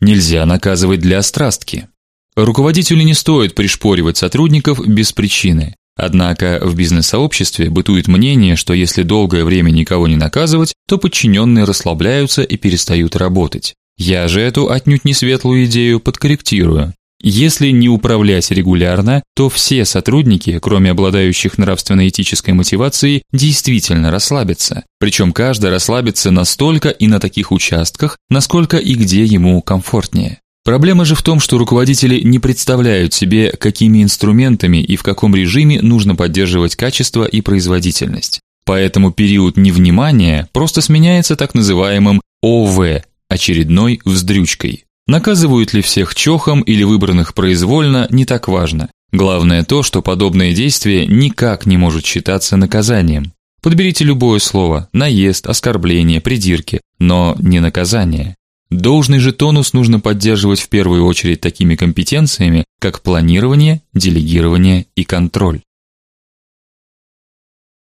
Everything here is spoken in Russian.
Нельзя наказывать для острастки. Руководителю не стоит пришпоривать сотрудников без причины. Однако в бизнес-сообществе бытует мнение, что если долгое время никого не наказывать, то подчиненные расслабляются и перестают работать. Я же эту отнюдь не светлую идею подкорректирую. Если не управлять регулярно, то все сотрудники, кроме обладающих нравственно-этической мотивацией, действительно расслабятся. Причем каждый расслабится настолько и на таких участках, насколько и где ему комфортнее. Проблема же в том, что руководители не представляют себе, какими инструментами и в каком режиме нужно поддерживать качество и производительность. Поэтому период невнимания просто сменяется так называемым ОВ очередной вздрючкой. Наказывают ли всех чохом или выбранных произвольно, не так важно. Главное то, что подобное действие никак не может считаться наказанием. Подберите любое слово: наезд, оскорбление, придирки, но не наказание. Должный же тонус нужно поддерживать в первую очередь такими компетенциями, как планирование, делегирование и контроль.